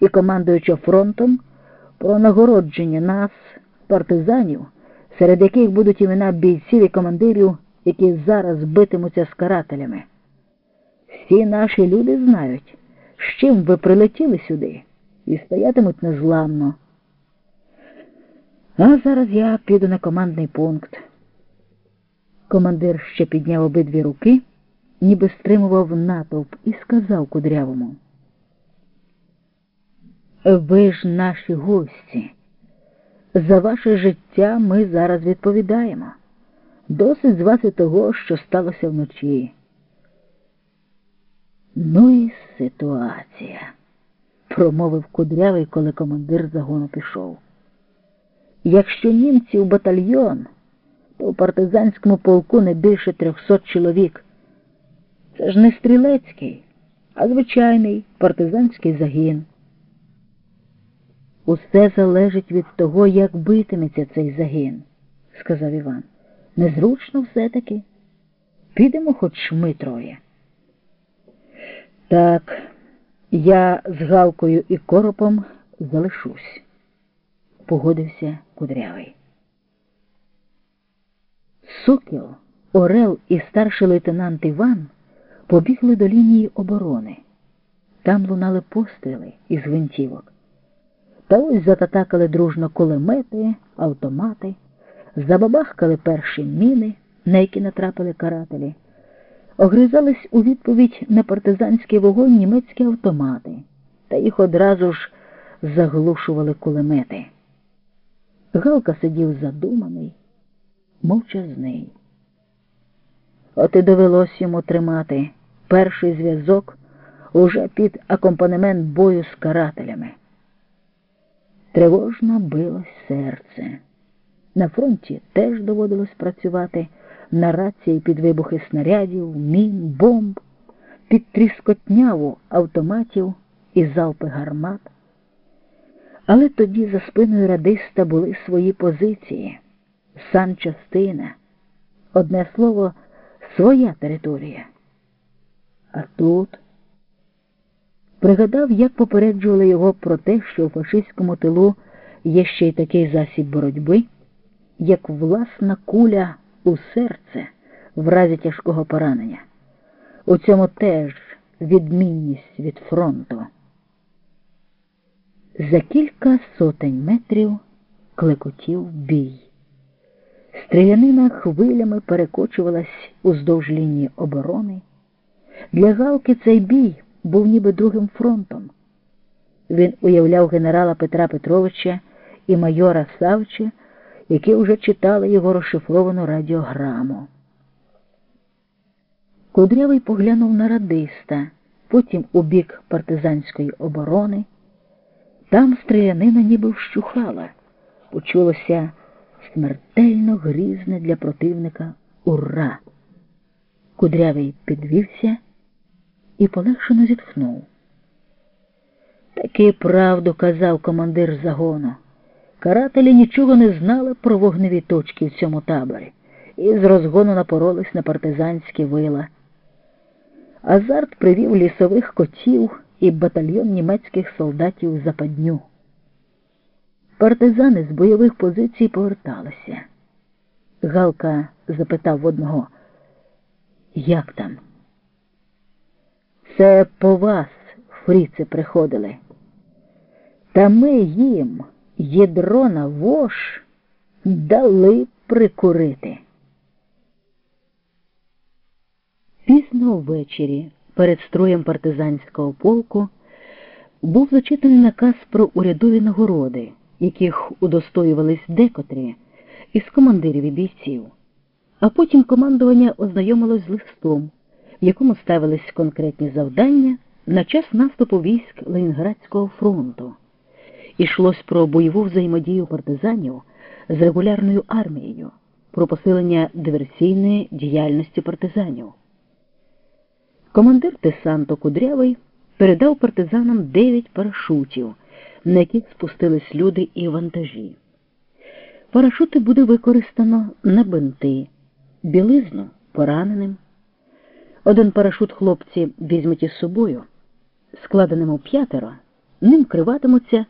і командуюча фронтом про нагородження нас, партизанів, серед яких будуть імена бійців і командирів, які зараз битимуться з карателями. Всі наші люди знають, з чим ви прилетіли сюди і стоятимуть незламно. А зараз я піду на командний пункт. Командир ще підняв обидві руки, ніби стримував натовп, і сказав кудрявому. Ви ж наші гості. За ваше життя ми зараз відповідаємо. Досить з вас і того, що сталося вночі. Ну і ситуація, промовив кудрявий, коли командир загону пішов. Якщо німці в батальйон, то в партизанському полку не більше трьохсот чоловік. Це ж не стрілецький, а звичайний партизанський загін. Усе залежить від того, як битиметься цей загін, сказав Іван. Незручно все-таки. Підемо хоч ми троє. Так, я з Галкою і коропом залишусь, погодився кудрявий. Сокіл, Орел і старший лейтенант Іван побігли до лінії оборони. Там лунали постріли із гвинтівок. Та ось зататакали дружно кулемети, автомати, забабахкали перші міни, на які натрапили карателі, огризались у відповідь на партизанський вогонь німецькі автомати, та їх одразу ж заглушували кулемети. Галка сидів задуманий, мовчазний. От і довелось йому тримати перший зв'язок уже під акомпанемент бою з карателями. Тривожно билось серце. На фронті теж доводилось працювати на рації під вибухи снарядів, мін, бомб, під тріскотняву автоматів і залпи гармат. Але тоді за спиною радиста були свої позиції, санчастина, одне слово, своя територія. А тут пригадав, як попереджували його про те, що у фашистському тилу є ще й такий засіб боротьби, як власна куля у серце в разі тяжкого поранення. У цьому теж відмінність від фронту. За кілька сотень метрів клекотів бій. Стрілянина хвилями перекочувалась уздовж лінії оборони. Для Галки цей бій був ніби другим фронтом. Він уявляв генерала Петра Петровича і майора Савча, які вже читали його розшифровану радіограму. Кудрявий поглянув на радиста, потім у бік партизанської оборони. Там стрілянина ніби вщухала, почулося смертельно грізне для противника ура. Кудрявий підвівся і полегшено зітхнув. Таки правду казав командир загону. Карателі нічого не знали про вогневі точки в цьому таборі і з розгону напоролись на партизанські вила. Азарт привів лісових котів і батальйон німецьких солдатів западню. Партизани з бойових позицій поверталися. Галка запитав одного, як там? Це по вас, фріци, приходили. Та ми їм ядро на вош дали прикурити. Пізно ввечері перед строєм партизанського полку був зачитаний наказ про урядові нагороди, яких удостоювались декотрі із командирів і бійців, а потім командування ознайомилось з листом в якому ставились конкретні завдання на час наступу військ Ленінградського фронту. Ішлось про бойову взаємодію партизанів з регулярною армією, про посилення диверсійної діяльності партизанів. Командир десанту Кудрявий передав партизанам дев'ять парашутів, на яких спустились люди і вантажі. Парашути буде використано на бинти, білизну пораненим. Один парашут хлопці візьмуть із собою, складеним у п'ятеро, ним криватимуться